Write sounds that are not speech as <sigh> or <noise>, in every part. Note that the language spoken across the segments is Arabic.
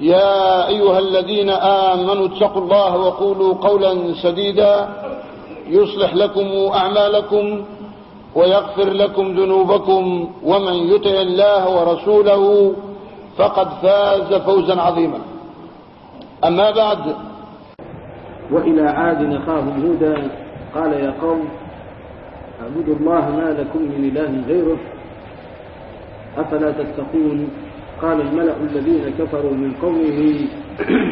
يا أيها الذين آمنوا اتقوا الله وقولوا قولا سديدا يصلح لكم أعمالكم ويغفر لكم ذنوبكم ومن يطع الله ورسوله فقد فاز فوزا عظيما. أما بعد وإلى عاد نخاهم هودا قال يا قوم اعبدوا الله ما لكم من إله غيره أفلا تتقون؟ قال الملأ الذين كفروا من قومه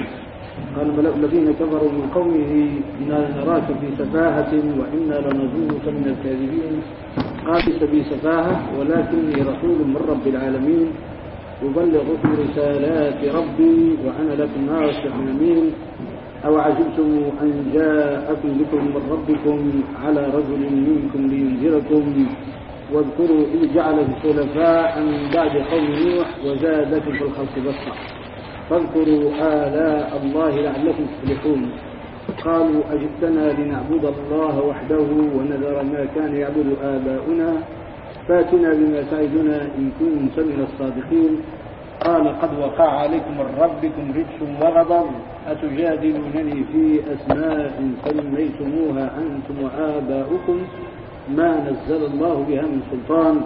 <clears throat> قال الملأ الذين كفروا من قومه إنا لنراك في سفاهة وإنا لنظنك من الكاذبين. قال بي سفاهة ولكني رسول من رب العالمين. أبلغكم رسالات ربي وأنا لكم ناصح أمين. أو عجبتم أن جاءكم ذكر من ربكم على رجل منكم لينذركم. واذكروا إذ جعلكم خلفاء من بعد قوم نوح وزادكم في الخلق بسطة. فاذكروا آلاء الله لعلكم تفلحون. قالوا أجئتنا لنعبد الله وحده ونذر ما كان يعبد آباؤنا. فاتنا بما تعدنا إن كنت من الصادقين. قال قد وقع عليكم من ربكم رجس وغضب أتجادلونني في أسماء سميتموها أنتم وآباؤكم؟ ما نزل الله بها من سلطان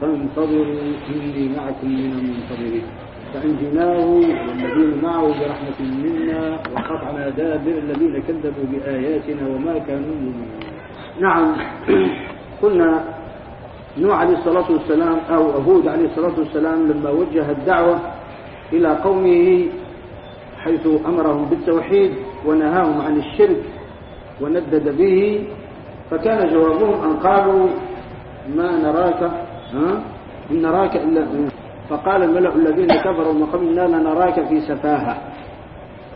فانتظروا إني معكم من المنتظرين. فأنجناه والذين معه برحمة منا وقطعنا دابر الذين كذبوا بآياتنا وما كانوا مؤمنين نعم. <clears throat> قلنا نوح عليه الصلاة والسلام أو هود عليه الصلاة والسلام لما وجه الدعوة إلى قومه حيث أمرهم بالتوحيد ونهاهم عن الشرك وندد به فكان جوابهم أن قالوا ما نراك ها؟ إن نراك إلا فقال الملأ الذين كفروا من قبلنا لنراك في سفاهة.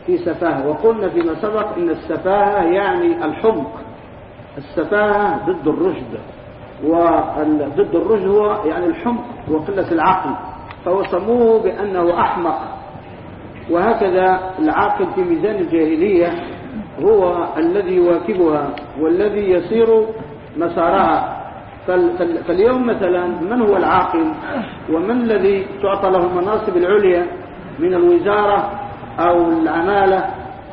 في سفاهة. وقلنا فيما سبق إن السفاهة يعني الحمق. السفاهة ضد الرشد. وضد الرشد هو يعني الحمق وقلة العقل. فوصموه بأنه أحمق. وهكذا العاقل في ميزان الجاهلية هو الذي يواكبها والذي يسير مسارها. فاليوم مثلا من هو العاقل ومن الذي تعطى له المناصب العليا من الوزارة أو العمالة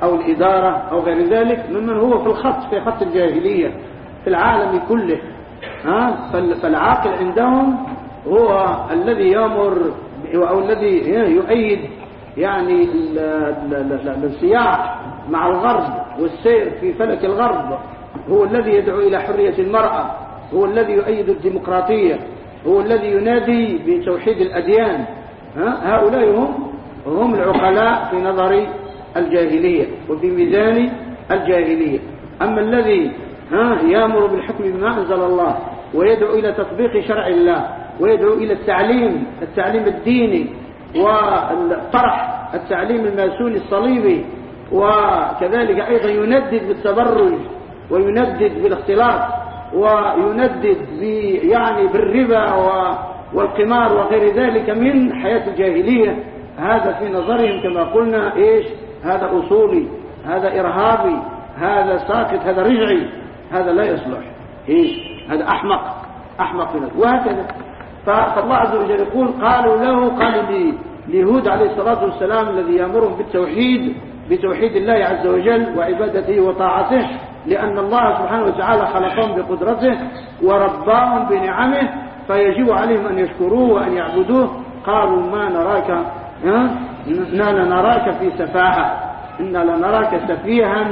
أو الإدارة أو غير ذلك؟ ممن هو في الخط في خط الجاهلية في العالم كله. ها؟ فالعاقل عندهم هو الذي يأمر أو الذي يؤيد يعني السياق مع الغرب. والسير في فلك الغرب هو الذي يدعو إلى حرية المرأة هو الذي يؤيد الديمقراطية هو الذي ينادي بتوحيد الأديان ها؟ هؤلاء هم هم العقلاء في نظر الجاهلية وفي ميزان الجاهلية أما الذي ها يأمر بالحكم بما أنزل الله ويدعو إلى تطبيق شرع الله ويدعو إلى التعليم التعليم الديني وطرح التعليم الماسوني الصليبي وكذلك أيضا يندد بالتبرج ويندد بالاختلاط ويندد يعني بالربا والقمار وغير ذلك من حياة الجاهلية. هذا في نظرهم كما قلنا إيش؟ هذا أصولي هذا إرهابي هذا ساقط هذا رجعي هذا لا يصلح. إيش؟ هذا أحمق أحمق في وهكذا. فالله عز وجل يقول قالوا له قالوا لهود عليه الصلاة والسلام الذي يأمرهم بالتوحيد بتوحيد الله عز وجل وعبادته وطاعته لأن الله سبحانه وتعالى خلقهم بقدرته ورباهم بنعمه فيجب عليهم أن يشكروه وأن يعبدوه. قالوا ما نراك إنا لنراك في سفاهة إنا لنراك سفيها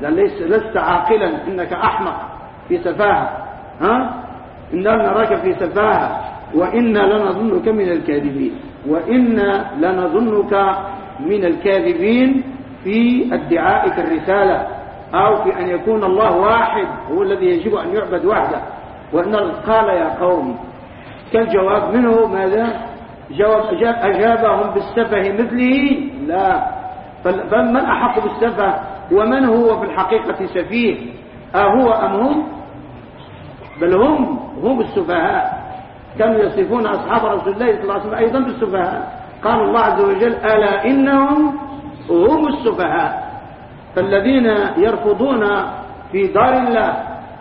ليس لست عاقلا. إنك أحمق في سفاهة ها؟ إنا نراك في سفاهة وإنا لنظنك من الكاذبين. وإنا لنظنك من الكاذبين. في ادعائك الرسالة أو في أن يكون الله واحد هو الذي يجب أن يعبد وحده. وإن قال يا قوم كالجواب منه ماذا؟ جواب أجابهم بالسفه مثله لا. فمن أحق بالسفه؟ ومن هو في الحقيقة سفيه؟ أهو أم هم؟ بل هم هم السفهاء. كانوا يصفون أصحاب رسول الله صلى الله عليه وسلم أيضا بالسفهاء. قال الله عز وجل ألا إنهم هم السفهاء. فالذين يرفضون في دار الله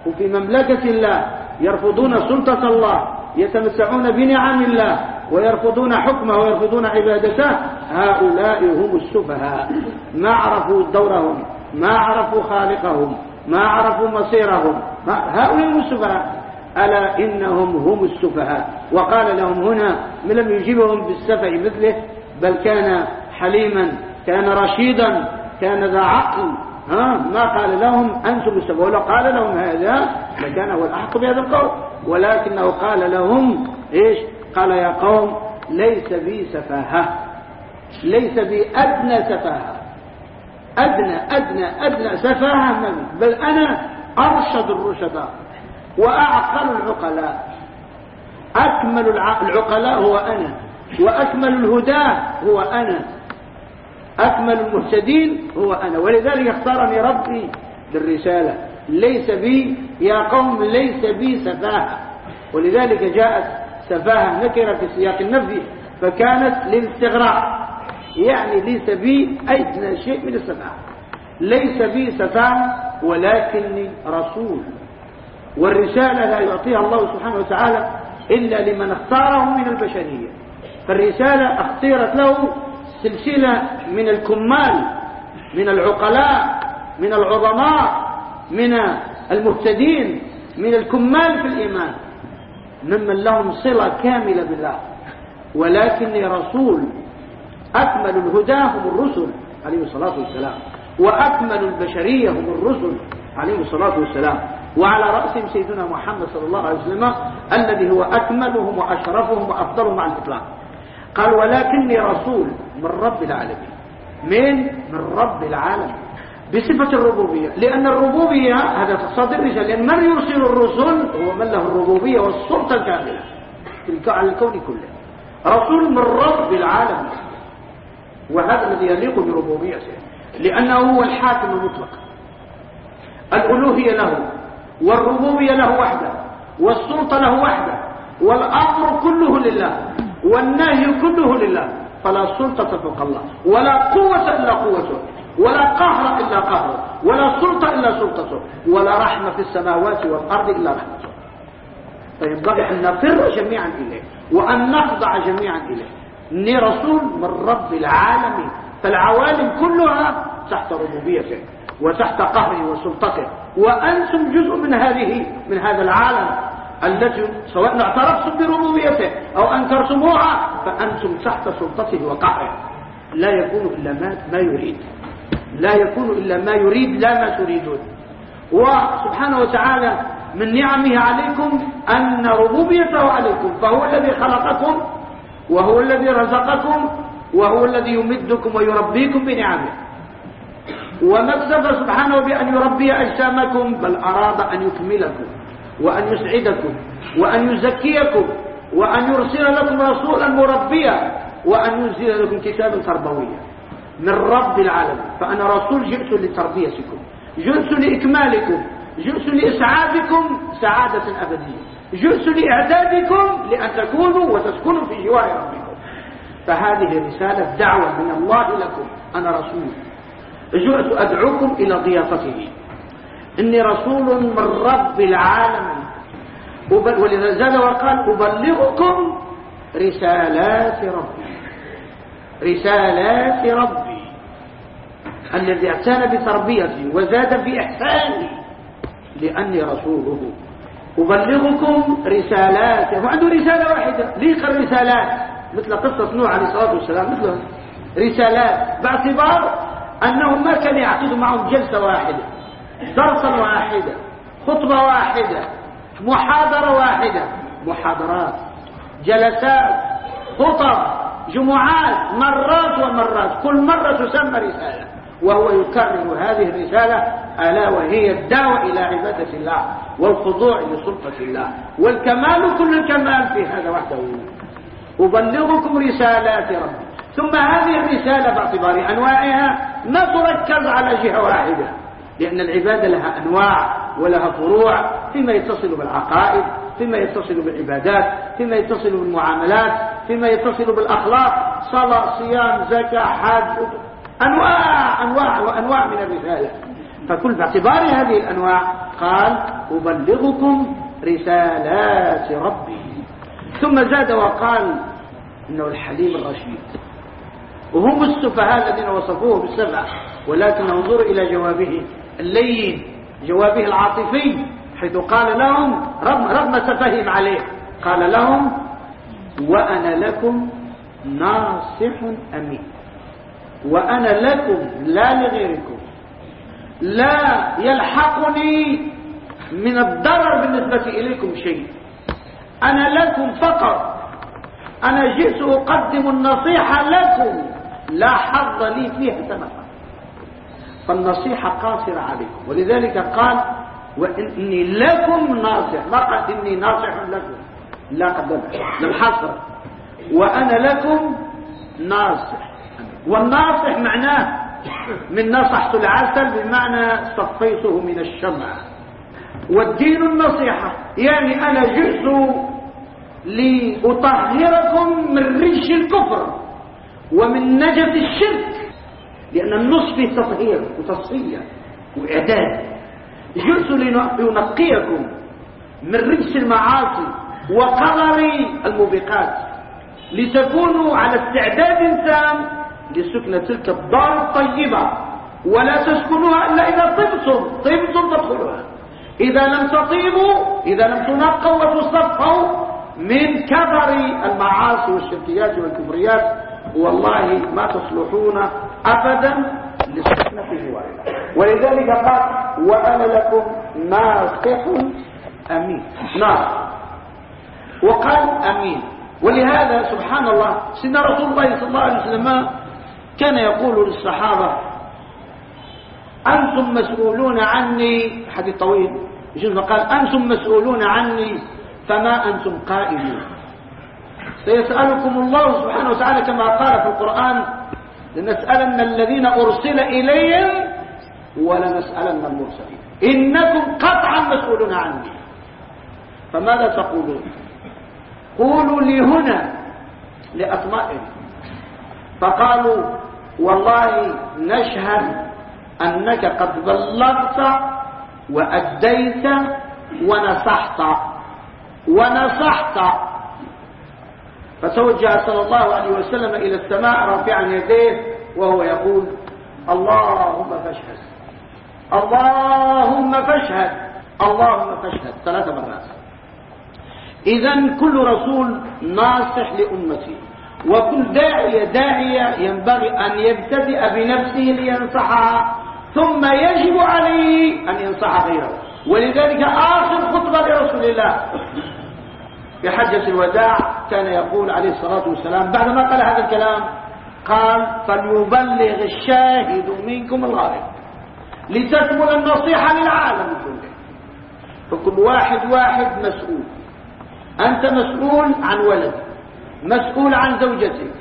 وفي مملكة الله يرفضون سلطة الله يتمسعون بنعم الله ويرفضون حكمه ويرفضون عبادته هؤلاء هم السفهاء. ما عرفوا دورهم ما عرفوا خالقهم ما عرفوا مصيرهم. هؤلاء هم السفهاء. ألا إنهم هم السفهاء؟ وقال لهم هنا من لم يجيبهم بالسفه مثله بل كان حليما كان رشيدا كان ذا عقل ها؟ ما قال لهم أنتم السفهاء ولو قال لهم هذا لكان هو الأحق بهذا القول. ولكنه قال لهم إيش؟ قال يا قوم ليس بي سفاهة. ليس بي أدنى سفاهة. أدنى أدنى أدنى. سفاهة من؟ بل أنا أرشد الرشداء وأعقل العقلاء. أكمل العقلاء هو أنا وأكمل الهداة هو أنا. أكمل المهتدين هو أنا. ولذلك اختارني ربي بالرسالة ليس بي يا قوم ليس بي سفاهة. ولذلك جاءت سفاهة نكرة في سياق النفي فكانت للاستغراق. يعني ليس بي أدنى شيء من السفاهة. ليس بي سفاهة ولكني رسول. والرسالة لا يعطيها الله سبحانه وتعالى إلا لمن اختاره من البشرية. فالرسالة اختيرت له سلسلة من الكمال من العقلاء من العظماء من المهتدين من الكمال في الإيمان. ممن لهم صلة كاملة بالله. ولكني رسول أكمل الهدى هم الرسل عليه الصلاة والسلام. وأكمل البشرية هم الرسل عليه الصلاة والسلام. وعلى رأسهم سيدنا محمد صلى الله عليه وسلم الذي هو أكملهم وأشرفهم وأفضلهم على الإطلاق. قال ولكني رسول من رب العالمين. من من رب العالمين. بصفة الربوبية. لأن الربوبية هذا تصادر الرسالة لأن من يرسل الرسل؟ هو من له الربوبية والسلطة الكاملة. على الكون كله. رسول من رب العالمين. وهذا الذي يليق بربوبيته لأنه هو الحاكم المطلق. الألوهية له. والربوبية له وحده. والسلطة له وحده. والأمر كله لله. والنهي كله لله. فلا سلطة فوق الله. ولا قوة إلا قوته. ولا قهر إلا قهره. ولا سلطة إلا سلطته. ولا رحمة في السماوات والأرض إلا رحمته. فينبغي أن نفر جميعا إليه. وأن نخضع جميعا إليه. إني رسول من رب العالمين. فالعوالم كلها تحت ربوبيته وتحت قهره وسلطته. وأنتم جزء من هذه من هذا العالم. التي سواء اعترفتم بربوبيته أو أنكرتموها فأنتم تحت سلطته وقهره لا يكون إلا ما, ما يريد. لا يكون إلا ما يريد لا ما تريدون. وسبحانه وتعالى من نعمه عليكم أن ربوبيته عليكم فهو الذي خلقكم وهو الذي رزقكم وهو الذي يمدكم ويربيكم بنعمه. وما اكتفى سبحانه بأن يربي أجسامكم بل أراد أن يكملكم. وأن يسعدكم وأن يزكيكم وأن يرسل لكم رسولا مربيا وأن ينزل لكم كتابا تربويا من رب العالمين. فأنا رسول جئت لتربيتكم جئت لإكمالكم جئت لإسعادكم سعادة أبدية جئت لإعدادكم لأن تكونوا وتسكنوا في جوار ربكم. فهذه رسالة دعوة من الله لكم. أنا رسول. جئت أدعوكم إلى ضيافته إني رسول من رب العالمين. ولذا زاد وقال أبلغكم رسالات ربي. رسالات ربي. الذي أعتنى بتربيتي وزاد في إحساني لأني رسوله. أبلغكم رسالات. وعنده رسالة واحدة. ليق الرسالات. مثل قصة نوح عليه الصلاة والسلام. مثل رسالات. باعتبار أنهم ما كان يعقدوا معهم جلسة واحدة. درسا واحدا خطبة واحدة محاضرة واحدة. محاضرات جلسات خطب جمعات مرات ومرات. كل مرة تسمى رسالة وهو يكرر هذه الرسالة ألا وهي الدعوة إلى عبادة الله والخضوع لسلطة الله. والكمال كل الكمال في هذا وحده. أبلغكم رسالات ربي. ثم هذه الرسالة باعتبار أنواعها ما تركز على جهة واحدة. لأن العبادة لها أنواع ولها فروع فيما يتصل بالعقائد فيما يتصل بالعبادات فيما يتصل بالمعاملات فيما يتصل بالأخلاق صلاة صيام زكاة حج أنواع أنواع وأنواع من الرسالة. فكل باعتبار هذه الأنواع قال أبلغكم رسالات ربي. ثم زاد وقال إنه الحليم الرشيد. وهم السفهاء الذين وصفوه بالسبع ولكن انظروا إلى جوابه. اللين جوابه العاطفي حيث قال لهم رغم, رغم سفههم عليه قال لهم وأنا لكم ناصح أمين. وأنا لكم لا لغيركم. لا يلحقني من الضرر بالنسبة إليكم شيء. أنا لكم فقط. أنا جئت أقدم النصيحة لكم. لا حظ لي فيها سنة فالنصيحة قاصرة عليكم. ولذلك قال وإني لكم ناصح. قال إني ناصح لكم. لا قدم لم حصر وأنا لكم ناصح. والناصح معناه من نصحت العسل بمعنى صفيته من الشمع. والدين النصيحة يعني أنا جئت لأطهركم من رجش الكفر ومن نجف الشرك. لأن النص فيه تطهير وتصفية وإعداد. جئت لينقيكم من رجس المعاصي وقرر الموبقات لتكونوا على استعداد تام لسكن تلك الدار الطيبة. ولا تسكنوها إلا إذا طبتم. طبتم تدخلوها. إذا لم تطيبوا إذا لم تنقوا وتصفوا من كبر المعاصي والشركيات والكبريات والله ما تصلحون أبدا للسكنة في جوارنا ولذلك قال وأنا لكم ناصح أمين. ناصح وقال أمين. ولهذا سبحان الله سيدنا رسول الله صلى الله عليه وسلم كان يقول للصحابة أنتم مسؤولون عني. حديث طويل. قال أنتم مسؤولون عني فما أنتم قائلون سيسألكم الله سبحانه وتعالى كما قال في القرآن لنسألن الذين أرسل إليهم ولنسألن المرسلين. إنكم قطعا مسؤولون عني. فماذا تقولون؟ قولوا لي هنا لأطمئن فقالوا والله نشهد أنك قد بلغت وأديت ونصحت. ونصحت فتوجه صلى الله عليه وسلم إلى السماء رافعا يديه وهو يقول اللهم فاشهد اللهم فاشهد اللهم فاشهد. ثلاث مرات. إذا كل رسول ناصح لأمته وكل داعية داعية ينبغي أن يبتدئ بنفسه لينصحها ثم يجب عليه أن ينصح غيره. ولذلك آخر خطبة لرسول الله في حجة الوداع كان يقول عليه الصلاة والسلام بعدما قال هذا الكلام قال فليبلغ الشاهد منكم الغائب لتكمل النصيحة للعالم كله. فكل واحد واحد مسؤول. أنت مسؤول عن ولدك مسؤول عن زوجتك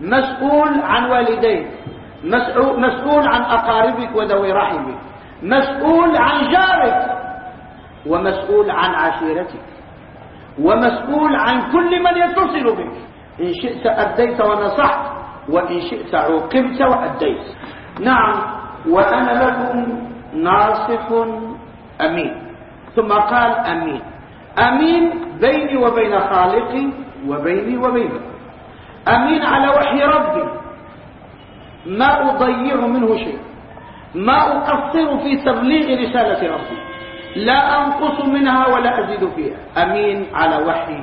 مسؤول عن والديك مسؤول عن أقاربك وذوي رحمك مسؤول عن جارك ومسؤول عن عشيرتك. ومسؤول عن كل من يتصل بك. إن شئت أديت ونصحت وإن شئت عوقبت وأديت. نعم وأنا لكم ناصح أمين. ثم قال أمين. أمين بيني وبين خالقي وبيني وبينه. أمين على وحي ربي. ما أضيع منه شيء. ما أقصر في تبليغ رسالة ربي. لا أنقص منها ولا أزيد فيها. أمين على وحي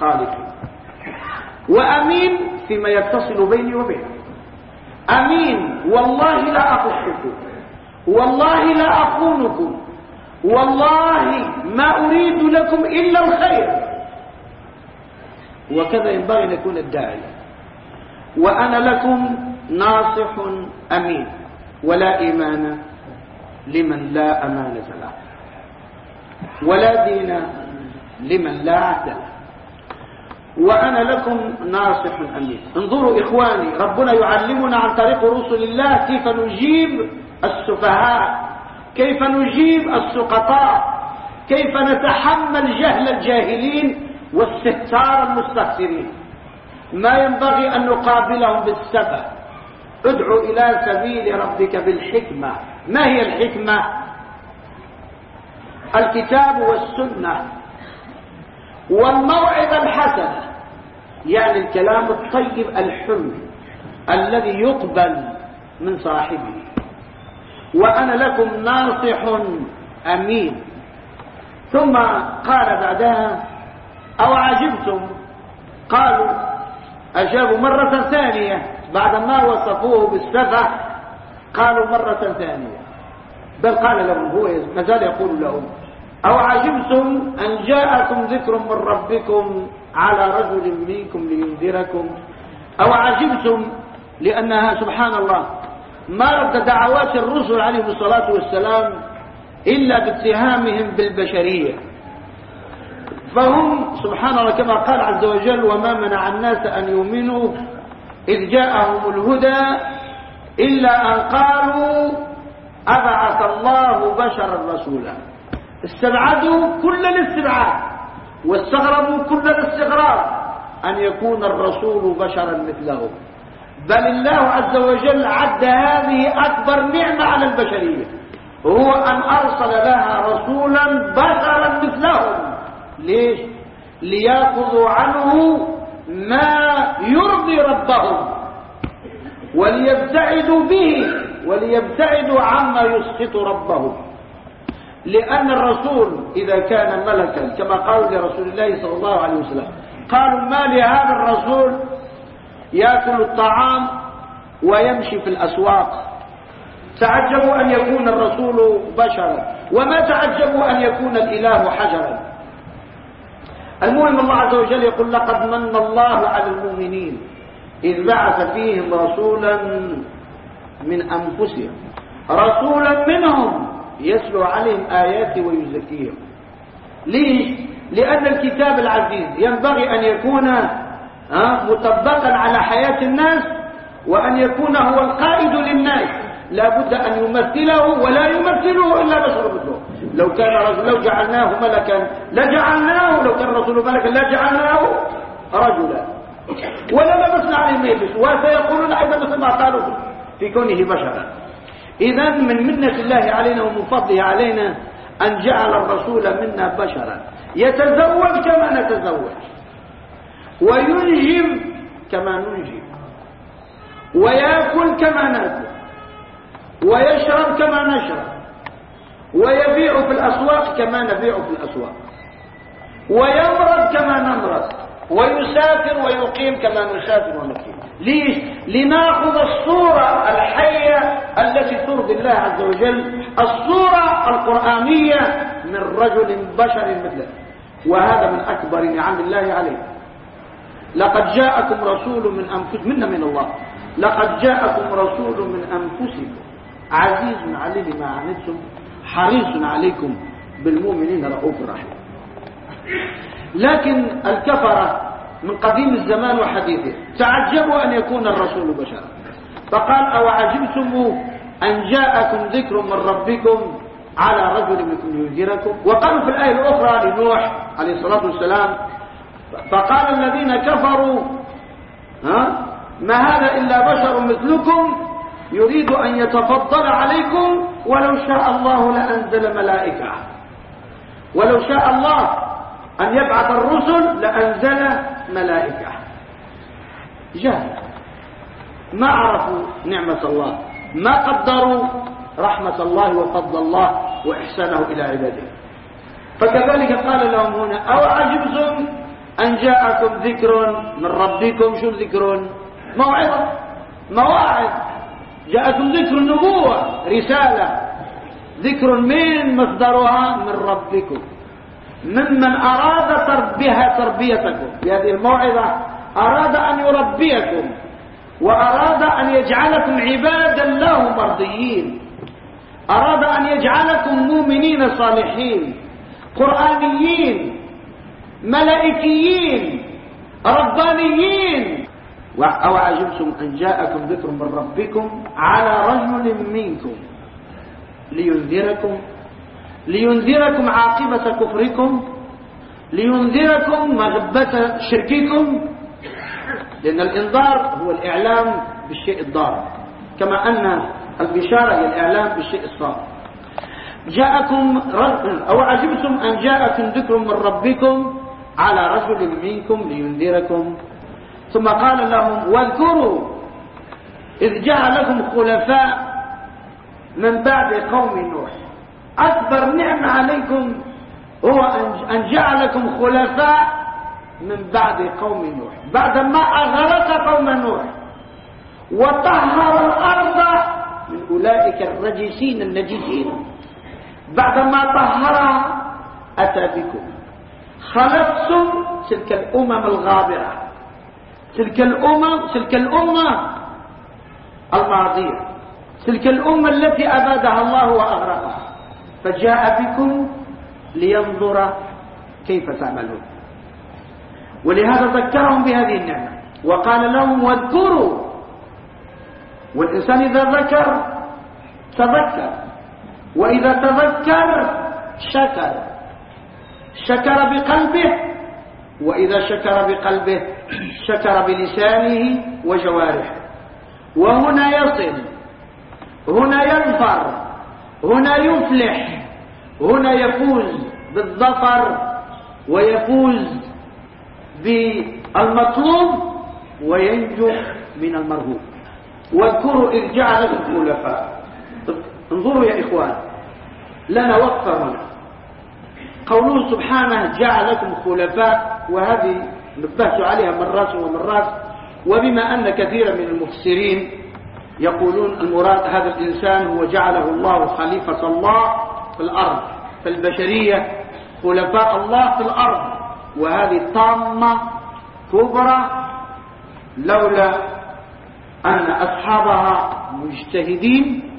خالقي وأمين فيما يتصل بيني وبينه أمين. والله لا أقصكم والله لا أخونكم والله ما أريد لكم إلا الخير. وكذا ينبغي أن يكون الداعية وأنا لكم ناصح أمين. ولا إيمان لمن لا أمانة له. ولا دين لمن لا عهد له. وأنا لكم ناصح أمين. انظروا إخواني ربنا يعلمنا عن طريق رسل الله كيف نجيب السفهاء كيف نجيب السقطاء كيف نتحمل جهل الجاهلين واستهتار المستهترين ما ينبغي أن نقابلهم بالسبب ادعو إلى سبيل ربك بالحكمة. ما هي الحكمة؟ الكتاب والسنة والموعظة الحسنة يعني الكلام الطيب الحلو الذي يقبل من صاحبه. وأنا لكم ناصح أمين. ثم قال بعدها أو عجبتم قالوا أجابوا مرة ثانية بعدما وصفوه بالسفة قالوا مرة ثانية بل قال لهم هو ما زال يقول لهم. أو عجبتم أن جاءكم ذكر من ربكم على رجل منكم لينذركم؟ أو عجبتم لأنها سبحان الله ما رد دعوات الرسل عليهم الصلاة والسلام إلا باتهامهم بالبشرية. فهم سبحان الله كما قال عز وجل وما منع الناس أن يؤمنوا إذ جاءهم الهدى إلا أن قالوا أبعث الله بشرا رسولا. استبعدوا كل الاستبعاد واستغربوا كل الاستغراب أن يكون الرسول بشرا مثلهم بل الله عز وجل عد هذه أكبر نعمة على البشرية. هو أن أرسل لها رسولا بشرا مثلهم. ليش؟ ليأخذوا عنه ما يرضي ربهم. وليبتعدوا به وليبتعدوا عما يسخط ربهم. لأن الرسول إذا كان ملكا كما قالوا لرسول الله صلى الله عليه وسلم قالوا ما لهذا الرسول؟ يأكل الطعام ويمشي في الأسواق. تعجبوا أن يكون الرسول بشرا وما تعجبوا أن يكون الإله حجرا. المهم الله عز وجل يقول لقد من الله على المؤمنين إذ بعث فيهم رسولا من أنفسهم رسولا منهم يسلو عليهم آياتي ويزكيهم. ليش؟ لأن الكتاب العزيز ينبغي أن يكون مطبقا على حياة الناس وأن يكون هو القائد للناس. لا بد أن يمثله ولا يمثله إلا بشر مثله لو كان رجل لو جعلناه ملكا لجعلناه لو كان الرسول ملكا لجعلناه رجلا. ولا لبسنا عليه ما يلبس وسيقولون أيضا مثل ما قالوا في كونه بشرا. إذا من منة الله علينا ومن فضله علينا أن جعل الرسول منا بشرا. يتزوج كما نتزوج. وينجم كما ننجم. ويأكل كما نأكل. ويشرب كما نشرب. ويبيع في الأسواق كما نبيع في الأسواق. ويمرض كما نمرض. ويسافر ويقيم كما نسافر ونقيم. ليش؟ لناخذ الصورة الحية التي ترضي الله عز وجل الصورة القرآنية من رجل بشر مثله. وهذا من أكبر نعم الله عليه. لقد جاءكم رسول من أنفسكم منا من الله؟ لقد جاءكم رسول من أنفسكم. عزيز عليه ما عنتم حريص عليكم بالمؤمنين رؤوف رحيم. لكن الكفرة من قديم الزمان وحديثه. تعجبوا أن يكون الرسول بشرا. فقال أو عجبتم أن جاءكم ذكر من ربكم على رجل منكم ينذركم وقالوا في الآية الأخرى لنوح عليه الصلاة والسلام فقال الذين كفروا ها ما هذا إلا بشر مثلكم يريد أن يتفضل عليكم ولو شاء الله لأنزل ملائكة. ولو شاء الله أن يبعث الرسل لأنزل ملائكة. جهل ما عرفوا نعمة الله. ما قدروا رحمة الله وفضل الله وإحسانه إلى عباده. فكذلك قال لهم هنا أو عجبتم أن جاءكم ذكر من ربكم؟ شو ذكر موعظة. مواعظ. جاءكم ذكر النبوة رسالة. ذكر من مصدرها؟ من ربكم. ممن أراد تربيها تربيتكم. في هذه الموعظة أراد أن يربيكم وأراد أن يجعلكم عبادا له مرضيين. أراد أن يجعلكم مؤمنين صالحين. قرآنيين ملائكيين ربانيين. أو عجبتم أن جاءكم ذكر من ربكم على رجل منكم لينذركم لينذركم عاقبة كفركم لينذركم مغبة شرككم لأن الإنذار هو الإعلام بالشيء الضار كما أن البشارة هي الإعلام بالشيء الصار. جاءكم أو عجبتم أن جاءكم ذكر من ربكم على رجل منكم لينذركم. ثم قال لهم واذكروا إذ جعلكم خلفاء من بعد قوم نوح. أكبر نعمة عليكم هو أن جعلكم خلفاء من بعد قوم نوح. بعدما أغرق قوم نوح. وطهر الأرض من أولئك الرجسين النجسين بعدما طهرها أتى بكم. خلفتم تلك الأمم الغابرة. تلك الأمم تلك الأمة الماضية. تلك الأمة التي أبادها الله وأغرقها. فجاء بكم لينظر كيف تعملون. ولهذا ذكرهم بهذه النعمة. وقال لهم واذكروا. والإنسان إذا ذكر تذكر. وإذا تذكر شكر. شكر بقلبه. وإذا شكر بقلبه شكر بلسانه وجوارحه. وهنا يصل هنا ينفر. هنا يفلح هنا يفوز بالظفر ويفوز بالمطلوب وينجو من المرهوب. واذكروا إذ جعلكم خلفاء انظروا يا إخوان لنا وقفة هنا. قوله سبحانه جعلكم خلفاء وهذه نبهت عليها مرات ومرات وبما أن كثيرا من المفسرين يقولون المراد هذا الإنسان هو جعله الله خليفة الله في الأرض فالبشرية خلفاء الله في الأرض. وهذه طامة كبرى لولا أن أصحابها مجتهدين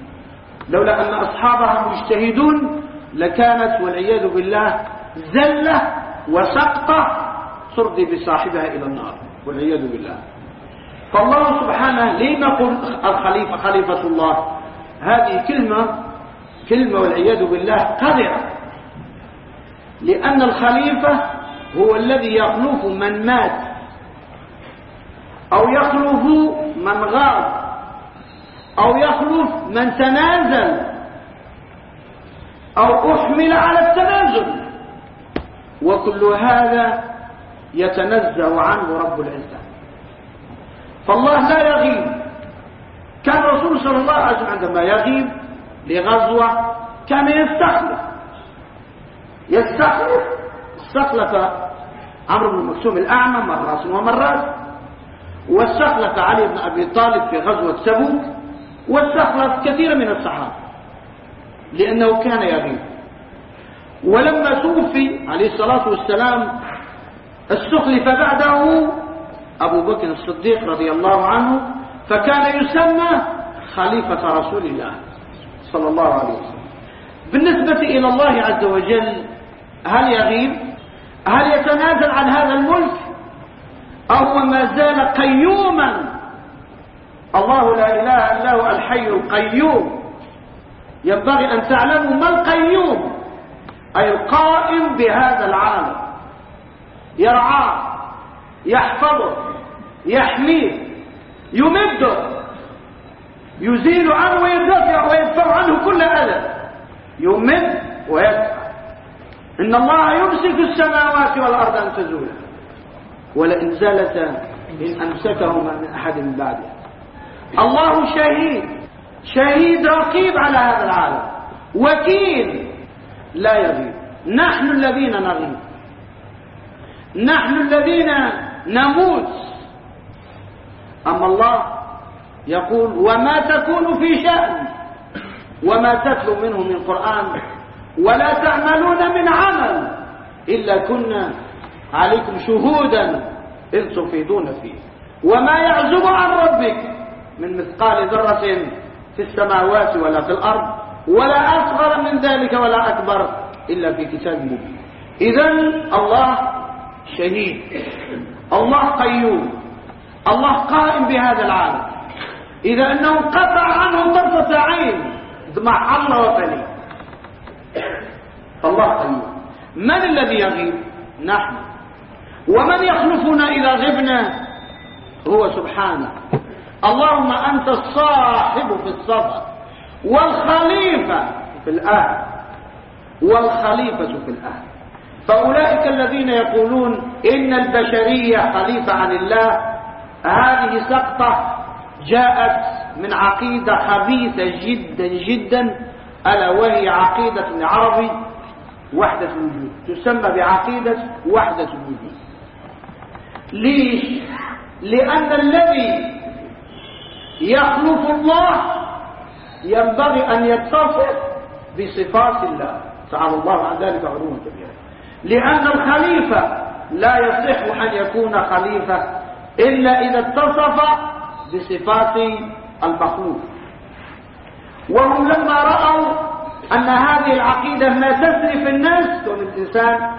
لولا أن أصحابها مجتهدون لكانت والعياذ بالله زلة وسقطة ترضي بصاحبها إلى النار والعياذ بالله. فالله سبحانه ليه نقول الخليفة خليفة الله. هذه كلمة كلمة والعياذ بالله قذرة لأن الخليفة هو الذي يخلف من مات أو يخلف من غاب أو يخلف من تنازل أو أحمل على التنازل. وكل هذا يتنزه عنه رب العزة. فالله لا يغيب. كان الرسول صلى الله عليه وسلم عندما يغيب لغزوة كان يستخلف. يستخلف. استخلف عمرو بن مكسوم الأعمى مرات ومرات واستخلف علي بن أبي طالب في غزوة تبوك. واستخلف كثير من الصحابة. لأنه كان يغيب. ولما توفي عليه الصلاة والسلام استخلف بعده أبو بكر الصديق رضي الله عنه فكان يسمى خليفة رسول الله صلى الله عليه وسلم. بالنسبة إلى الله عز وجل هل يغيب؟ هل يتنازل عن هذا الملك؟ أو ما زال قيوما؟ الله لا إله إلا هو الحي القيوم. ينبغي أن تعلموا ما القيوم أي القائم بهذا العالم. يرعاه. يحفظه يحميه يمده يزيل عنه ويدفع ويدفع عنه كل أذى. يمد ويدفع. إن الله يمسك السماوات والأرض أن تزولا. ولئن زالتا إن أمسكهما من أحد من بعده. الله شهيد شهيد رقيب على هذا العالم. وكيل لا يغيب. نحن الذين نغيب. نحن الذين نموت. أما الله يقول وما تكون في شأن وما تتلو منه من قرآن ولا تعملون من عمل إلا كنا عليكم شهودا إذ تفيدون فيه. وما يعزب عن ربك من مثقال ذرة في السماوات ولا في الأرض ولا أصغر من ذلك ولا أكبر إلا في كتاب مبين. إذا الله شهيد. الله قيوم. الله قائم بهذا العالم. إذا أنه قطع عنه طرفة عين دمع الله فالله قيوم. من الذي يغيب؟ نحن. ومن يخلفنا إذا غبنا؟ هو سبحانه. اللهم أنت الصاحب في السفر والخليفة في الأهل والخليفة في الأهل. فأولئك الذين يقولون إن البشرية خليفة عن الله. هذه سقطة جاءت من عقيدة خبيثة جدا جدا ألا وهي عقيدة العربي وحدة الوجود. تسمى بعقيدة وحدة الوجود. ليش؟ لأن الذي يخلف الله ينبغي أن يتصف بصفات الله. تعالى الله عن ذلك علوم كبيرا. لأن الخليفة لا يصح أن يكون خليفة إلا إذا اتصف بصفات المخلوق. وهم لما رأوا أن هذه العقيدة ما تسري في الناس كل الإنسان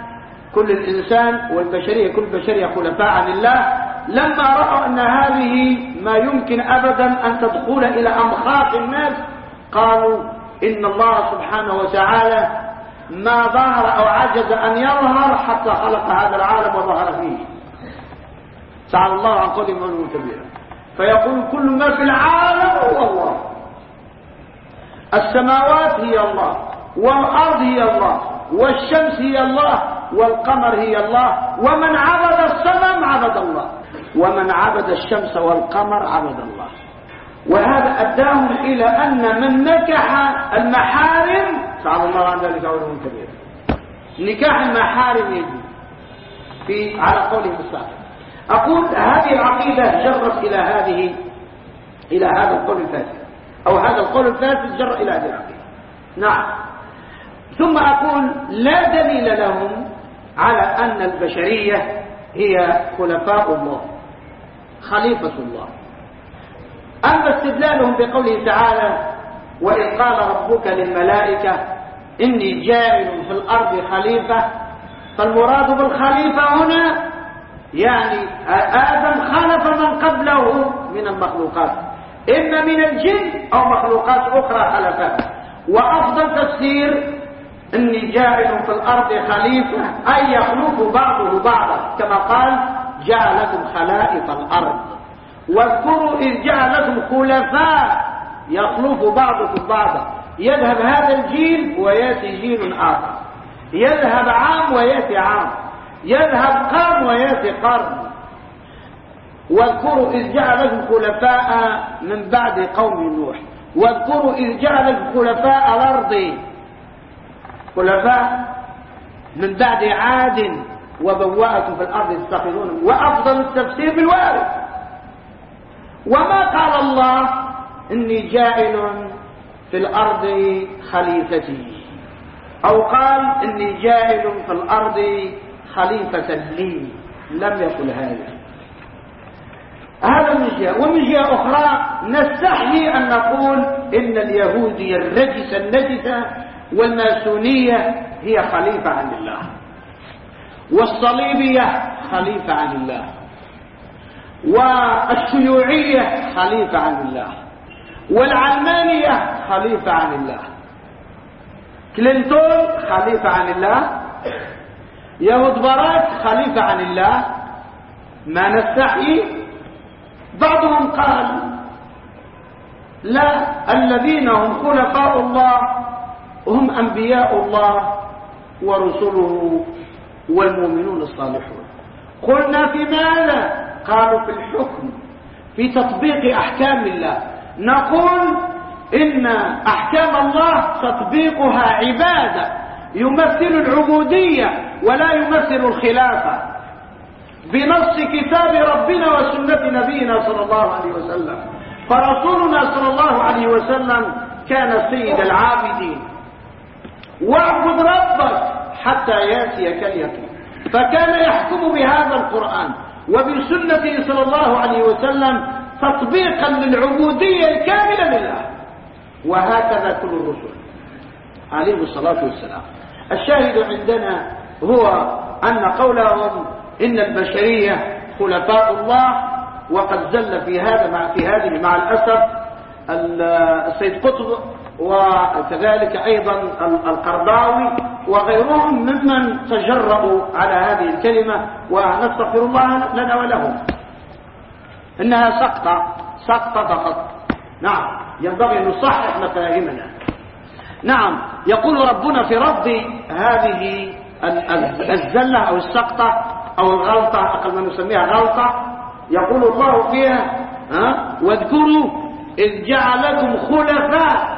كل الإنسان والبشرية كل البشرية خلفاء عن الله لما رأوا أن هذه ما يمكن أبدا أن تدخل إلى أمخاخ الناس قالوا إن الله سبحانه وتعالى ما ظهر أو عجز أن يظهر حتى خلق هذا العالم وظهر فيه. تعالى الله عن قدم منه كبيرا فيقول كل ما في العالم هو الله. السماوات هي الله والأرض هي الله والشمس هي الله والقمر هي الله ومن عبد الصنم عبد الله ومن عبد الشمس والقمر عبد الله. وهذا أداهم إلى أن من نكح المحارم تعالى الله عن ذلك علوا كبيرا نكاح المحارم يجب. في على قوله السابق أقول هذه العقيدة جرت إلى هذه إلى هذا القول الفاسد. أو هذا القول الفاسد جر إلى هذه العقيدة. نعم. ثم أقول لا دليل لهم على أن البشرية هي خلفاء الله خليفة الله. أما استدلالهم بقوله تعالى وإذ قال ربك للملائكة إني جاعل في الأرض خليفة. فالمراد بالخليفة هنا يعني آدم خلف من قبله من المخلوقات. إما من الجن أو مخلوقات أخرى خلفها وأفضل تفسير إني جاعل في الأرض خليفة. أي يخلف بعضه بعضا. كما قال جعلكم خلائف الأرض. واذكروا إذ جعلكم خلفاء. يخلف بعضكم بعضا يذهب هذا الجيل ويأتي جيل آخر. يذهب عام ويأتي عام. يذهب قرن ويأتي قرن. واذكروا إذ جعلكم خلفاء من بعد قوم نوح. واذكروا إذ جعلكم خلفاء الأرض. خلفاء من بعد عاد وبوأكم في الأرض تستخدمون وأفضل التفسير بالوارد. وما قال الله إني جائل في الأرض خليفتي. أو قال إني جائل في الأرض خليفة لي. لم يقل هذا. هذا من جهة ومن جهة أخرى نستحي أن نقول إن اليهودية الرجسة النجسة والماسونية هي خليفة عن الله. والصليبية خليفة عن الله. والشيوعية خليفة عن الله. والعلمانية خليفة عن الله. كلينتون خليفة عن الله. يهود باراك خليفة عن الله. ما نستحي بعضهم قال لا الذين هم خلفاء الله هم أنبياء الله ورسله والمؤمنون الصالحون. قلنا في ماذا؟ قالوا في الحكم في تطبيق أحكام الله. نقول إن أحكام الله تطبيقها عبادة يمثل العبودية ولا يمثل الخلافة. بنص كتاب ربنا وسنة نبينا صلى الله عليه وسلم. فرسولنا صلى الله عليه وسلم كان سيد العابدين. واعبد ربك حتى يأتيك اليقين. فكان يحكم بهذا القرآن. وبسنته صلى الله عليه وسلم تطبيقا للعبودية الكاملة لله. وهكذا كل الرسل. عليه الصلاة والسلام. الشاهد عندنا هو أن قولهم إن البشرية خلفاء الله وقد زل في هذا مع في هذه مع الأسف السيد قطب وكذلك أيضا القرضاوي وغيرهم ممن تجرؤوا على هذه الكلمة ونستغفر الله لنا ولهم. إنها سقطة سقطة فقط. نعم ينبغي أن نصحح مفاهيمنا. نعم يقول ربنا في رد هذه الزلة أو السقطة أو الغلطة أقل ما نسميها غلطة يقول الله فيها ها واذكروا إذ جعلكم خلفاء.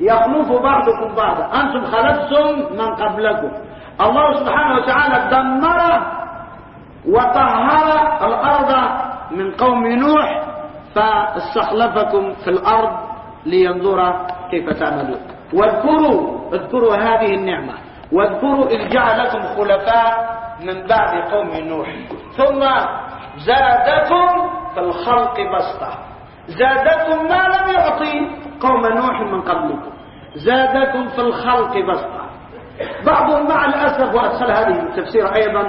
يخلف بعضكم بعضا. أنتم خلفتم من قبلكم. الله سبحانه وتعالى دمر وطهر من قوم نوح فاستخلفكم في الأرض لينظر كيف تعملون. واذكروا اذكروا هذه النعمة. واذكروا إذ جعلكم خلفاء من بعد قوم نوح. ثم زادكم في الخلق بسطة. زادكم ما لم يعطي قوم نوح من قبلكم. زادكم في الخلق بسطة. بعضهم مع الأسف وأدخل هذه التفسير أيضا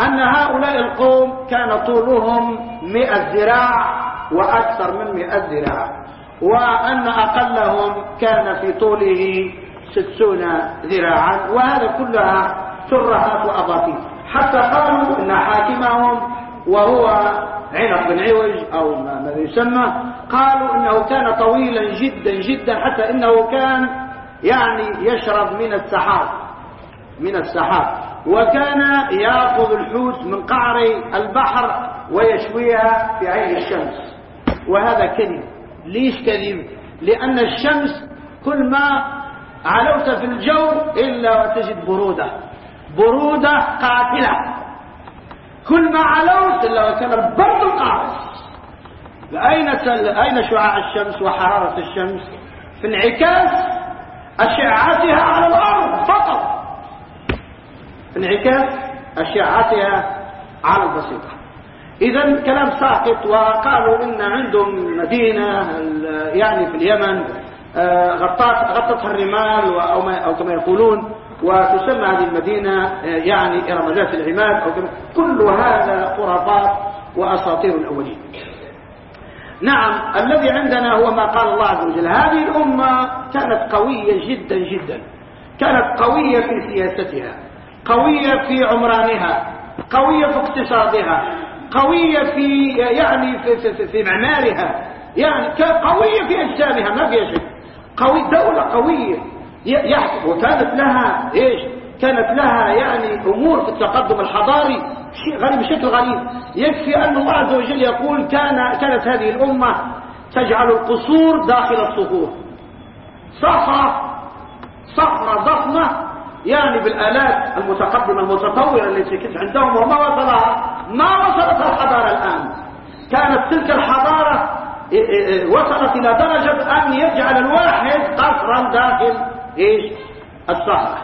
أن هؤلاء القوم كان طولهم مئة ذراع وأكثر من مئة ذراع. وأن أقلهم كان في طوله ستون ذراعا. وهذا كلها ترهات وأضافين حتى قالوا أن حاكمهم وهو عنق بن عوج أو ما يسمى قالوا أنه كان طويلا جدا جدا حتى أنه كان يعني يشرب من السحاب. من السحاب. وكان يأخذ الحوت من قعر البحر ويشويها في عين الشمس. وهذا كذب. ليش كذب؟ لأن الشمس كل ما علوت في الجو إلا وتجد برودة. برودة قاتلة. كل ما علوت إلا وكان البرد القارس أين أين شعاع الشمس وحرارة الشمس؟ في انعكاس أشعتها على الأرض فقط. انعكاس أشعتها على البسيطة إذا كلام ساقط وقالوا إن عندهم مدينة يعني في اليمن آه، غطت غطتها الرمال أو, أو كما يقولون وتسمى هذه المدينة آه، يعني إرم ذات العماد أو كما كل هذا خرافات وأساطير الأولين. نعم الذي عندنا هو ما قال الله عز وجل هذه الأمة كانت قوية جدا جدا. كانت قوية في سياستها قوية في عمرانها قوية في اقتصادها قوية في يعني في, في, في معمارها. يعني قوية في أجسامها ما فيها شيء. قوي دولة قوية. وكانت لها إيش؟ كانت لها يعني أمور في التقدم الحضاري. غريب بشكل غريب. يكفي ان الله عز وجل يقول كان كانت هذه الأمة تجعل القصور داخل الصخور. صخرة صخرة ضخمة يعني بالآلات المتقدمة المتطورة التي كانت عندهم وما وصلها ما وصلت الحضارة الآن. كانت تلك الحضارة وصلت إلى درجة أن يجعل الواحد قصرا داخل إيش؟ الصحراء.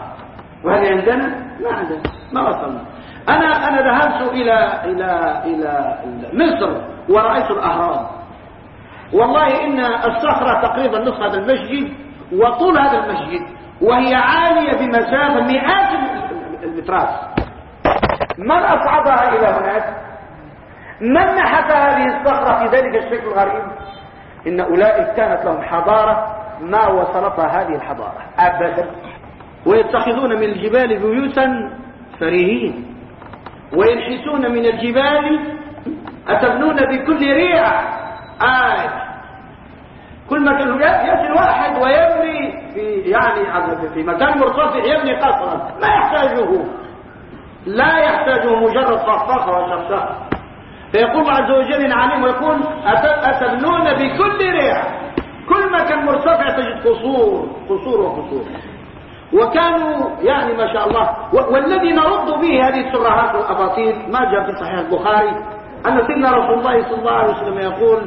وهل عندنا؟ ما عندنا. ما وصلنا. أنا أنا ذهبت إلى إلى إلى مصر ورأيت الأهرام. والله إن الصخرة تقريبا نصف هذا المسجد وطول هذا المسجد. وهي عالية بمسافة مئات المترات. من اصعدها إلى هناك؟ من نحت هذه الصخرة في ذلك الشكل الغريب؟ إن أولئك كانت لهم حضارة ما وصلتها هذه الحضارة أبدا. ويتخذون من الجبال بيوتا فريهين. وينحسون من الجبال أتبنون بكل ريع. آية كل ما كان يأتي الواحد ويبني في يعني في مكان مرتفع يبني قصرا ما يحتاجه. لا يحتاجه مجرد فخفخة وشخشخة فيقول الله عز وجل عليم ويقول أتبنون بكل ريع كل ما كان مرتفع تجد قصور قصور وقصور. وكانوا يعني ما شاء الله والذي نرد به هذه الترهات والاباطيل ما جاء في صحيح البخاري أن سيدنا رسول الله صلى الله عليه وسلم يقول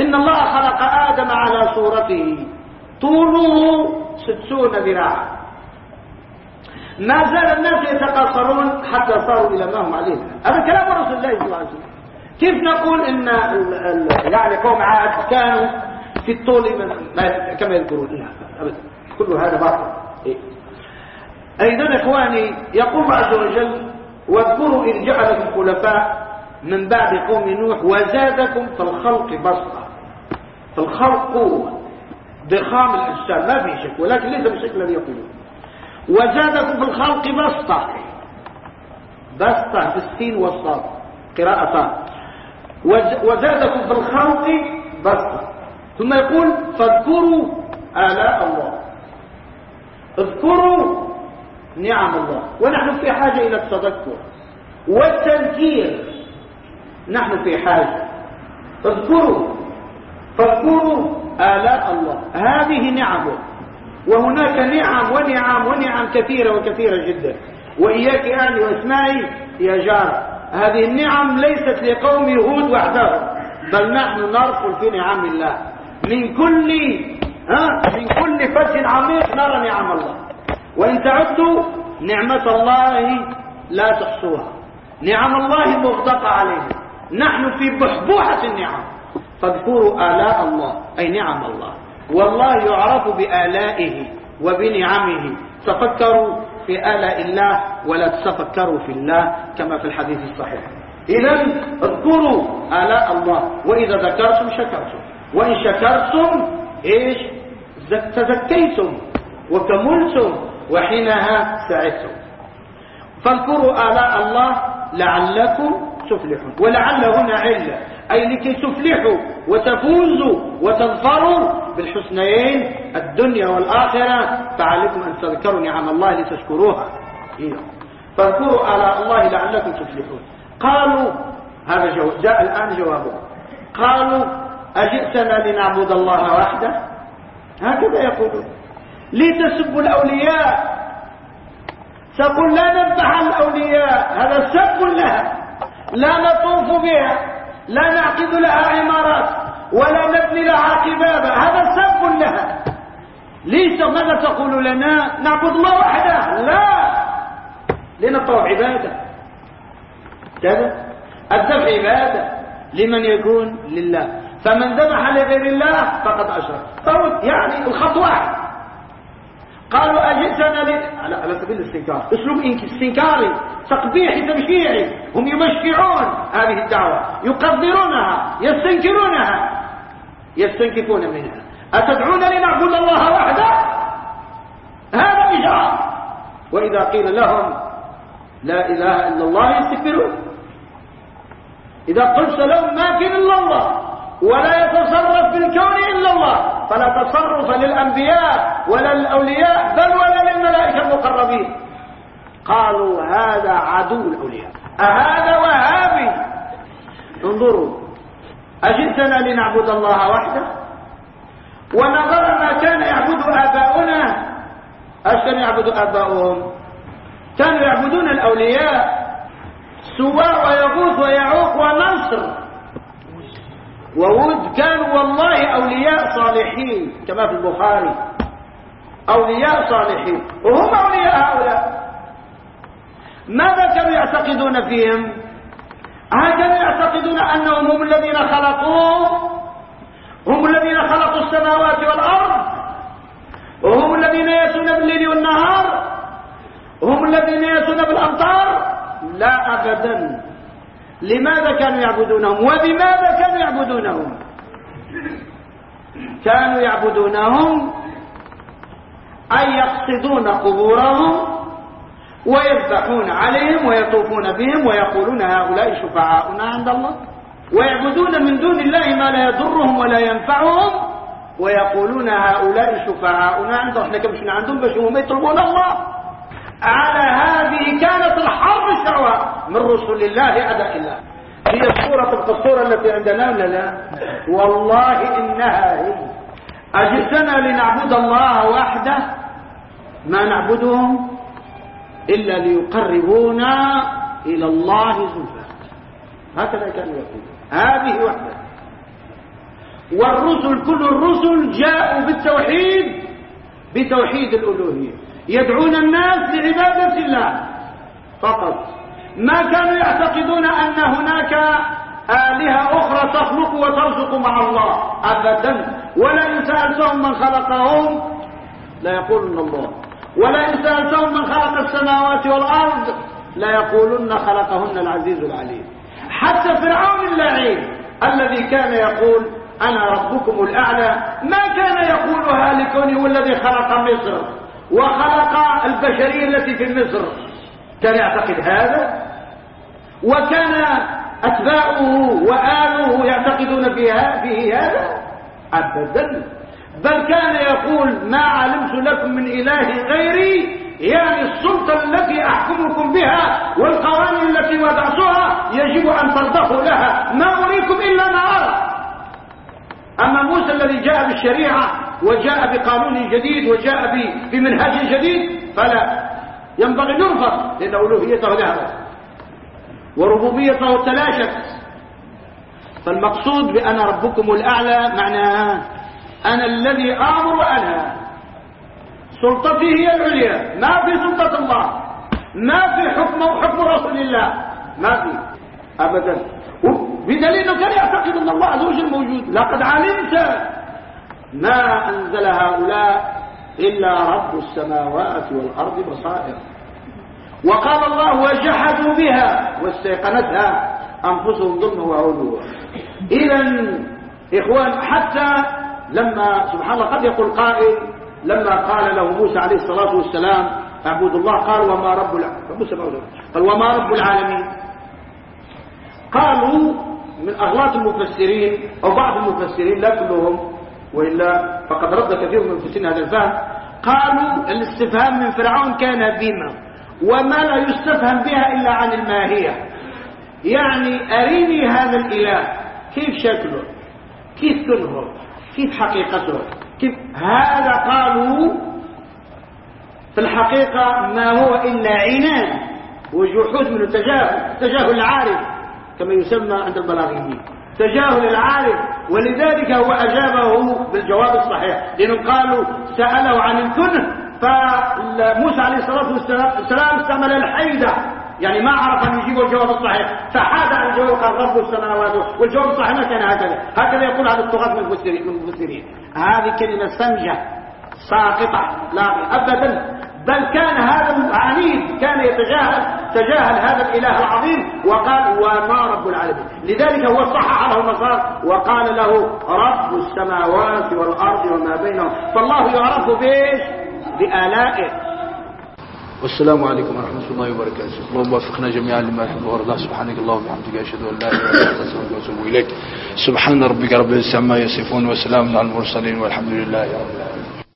إن الله خلق آدم على صورته. طوله ستون ذراعا. ما زال الناس يتقاصرون حتى صاروا إلى ما هم عليه. هذا كلام رسول الله صلى الله عليه وسلم. كيف نقول إن يعني قوم عاد كانوا في الطول كما يذكرون؟ لا كل هذا باطل. إيه؟ أيضا إخواني يقول عز وجل واذكروا إذ جعل الخلفاء من بعد قوم نوح وزادكم في الخلق بسطة. في الخلق قوة. ضخام الإنسان ما في شك ولكن ليس بالشكل الذي يقولون وزادكم في الخلق بسطة. بسطة بالسين والصاد قراءتان. وزادكم في الخلق بسطة. ثم يقول فاذكروا آلاء الله. اذكروا نعم الله. ونحن في حاجة إلى التذكر. والتذكير. نحن في حاجة. اذكروا. فاذكروا آلاء الله. هذه نعمه وهناك نعم ونعم ونعم كثيرة وكثيرة جدا. وإياك أهلي واسمعي يا جار. هذه النعم ليست لقوم يهود وحدهم. بل نحن نرفل في نعم الله. من كل ها من كل فج عميق نرى نعم الله. وإن تعدوا نعمة الله لا تحصوها. نعم الله مغدقة علينا نحن في بحبوحة النعم. فاذكروا آلاء الله أي نعم الله. والله يعرف بآلائه وبنعمه. تفكروا في آلاء الله ولا تتفكروا في الله كما في الحديث الصحيح. إذا اذكروا آلاء الله. وإذا ذكرتم شكرتم. وإن شكرتم إيش؟ تزكيتم وكملتم وحينها سعدتم فاذكروا آلاء الله لعلكم تفلحون. ولعل هنا علة. أي لكي تفلحوا وتفوزوا وتظفروا بالحسنيين الدنيا والآخرة. فعليكم أن تذكروا نعم الله لتشكروها. إيه. فاذكروا آلاء الله لعلكم تفلحون. قالوا هذا جواب جاء الآن جوابه. قالوا أجئتنا لنعبد الله وحده؟ هكذا يقولون. لتسبوا الأولياء. تقول لا نذبح الأولياء. هذا سب لها. لا نطوف بها. لا نعقد لها عمارات ولا نبني لها قبابة هذا سب لها. ليس ماذا تقول لنا؟ نعبد الله وحده. لا. لأن الطواف عبادة. كذا. الذبح عبادة لمن يكون لله. فمن ذبح لغير الله فقد أشرك. يعني الخط واحد. قالوا أجئتنا. على على سبيل الاستنكار. أسلوب استنكاري تقبيحي تبشيعي هم يمشيعون هذه الدعوة يقدرونها يستنكرونها. يستنكفون منها. أتدعون لنعبد الله وحده؟ هذا إجراء وإذا قيل لهم لا إله إلا الله يستكبرون. إذا قلت لهم ما كن إلا الله ولا يتصرف في الكون إلا الله. فلا تصرف للأنبياء ولا للأولياء بل ولا للملائكة المقربين. قالوا هذا عدو الأولياء. أهذا وهابي. انظروا أجئتنا لنعبد الله وحده؟ ونظر ما كان يعبد آباؤنا. أش كانوا يعبد آباؤهم؟ كانوا يعبدون الأولياء. سواء ويغوث ويعوق ونصر. وود كانوا والله أولياء صالحين كما في البخاري. أولياء صالحين. وهم أولياء هؤلاء. ماذا كانوا يعتقدون فيهم؟ هل كانوا يعتقدون أنهم هم الذين خلقوا هم الذين خلقوا السماوات والأرض وهم الذين يأتون بالليل والنهار هم الذين يأتون بالأمطار. لا أبدا. لماذا كانوا يعبدونهم؟ وبماذا كانوا يعبدونهم؟ كانوا يعبدونهم أي يقصدون قبورهم ويذبحون عليهم ويطوفون بهم ويقولون هؤلاء شفعاؤنا عند الله. ويعبدون من دون الله ما لا يضرهم ولا ينفعهم ويقولون هؤلاء شفعاؤنا عند الله. إحنا كمشنا عندهم؟ باش هم يطلبون الله. على هذه كانت الحرب الشعواء من رسل الله أداء الله هي الصورة القصورة التي عندنا ولا لا؟ والله إنها هي. أجئتنا لنعبد الله وحده؟ ما نعبدهم إلا ليقربونا إلى الله زلفى. هكذا كانوا يقولون هذه وحده. والرسل كل الرسل جاءوا بالتوحيد بتوحيد الألوهية. يدعون الناس لعبادة الله فقط. ما كانوا يعتقدون أن هناك آلهة أخرى تخلق وترزق مع الله أبدا. ولئن سألتهم من خلقهم لا يقولون الله. ولئن سألتهم من خلق السماوات والأرض لا يقولون خلقهن العزيز العليم. حتى فرعون اللعين الذي كان يقول أنا ربكم الأعلى. ما كان يقولها لكونه الذي خلق مصر. وخلق البشرية التي في مصر. كان يعتقد هذا. وكان أتباعه وآله يعتقدون فيها فيه هذا أبدا. بل كان يقول ما علمت لكم من إله غيري. يعني السلطة التي أحكمكم بها والقوانين التي وضعتها يجب أن ترضخوا لها. ما أريكم إلا ما أرى. أما موسى الذي جاء بالشريعة وجاء بقانون جديد وجاء بمنهج جديد فلا. ينبغي نرفض لأن ألوهيته ذهبت. وربوبيته تلاشت. فالمقصود بأنا ربكم الأعلى معناها أنا الذي آمر وأنهى. سلطتي هي العليا. ما في سلطة الله. ما في حكم حكم رسول الله. ما في. أبدا. بدليل أنه كان يعتقد أن الله عز وجل موجود. لقد علمت ما أنزل هؤلاء إلا رب السماوات والأرض بصائر. وقال الله وجحدوا بها واستيقنتها أنفسهم ظلما وعلوا إذا إخوان حتى لما سبحان الله قد يقول قائل لما قال له موسى عليه الصلاة والسلام اعبد الله قال وما رب العالمين قال وما رب العالمين؟ قالوا من أغلاط المفسرين أو بعض المفسرين لا كلهم وإلا فقد رد كثير من المفسرين هذا الفهم قالوا الاستفهام من فرعون كان بما وما لا يستفهم بها إلا عن الماهية. يعني أريني هذا الإله كيف شكله؟ كيف كنه كيف حقيقته؟ كيف هذا قالوا؟ في الحقيقة ما هو إلا عنان وجحود من التجاهل تجاهل العارف. كما يسمى عند البلاغيين. تجاهل العارف ولذلك هو أجابه بالجواب الصحيح. لأنه قالوا سأله عن الكنه فموسى عليه الصلاة والسلام استعمل الحيدة. يعني ما عرف أن يجيب الجواب الصحيح. فحاد عن الجواب قال رب السماوات والجواب الصحيح ما كان هكذا. هكذا يقول هذا الطغاة من المفسرين. هذه كلمة سمجة. ساقطة. لا أبدا. بل كان هذا العنيد كان يتجاهل تجاهل هذا الإله العظيم وقال وما رب العالمين لذلك هو صحح له المسار وقال له رب السماوات والأرض وما بينهم فالله يعرف بإيش؟ بآلائه. والسلام عليكم ورحمة الله وبركاته. اللهم وفقنا جميعا لما يحب ويرضى. سبحانك اللهم وبحمدك أشهد أن لا إله إلا أنت أستغفرك وأتوب إليك. سبحان ربك رب العزة عما يصفون وسلام على المرسلين والحمد لله رب العالمين.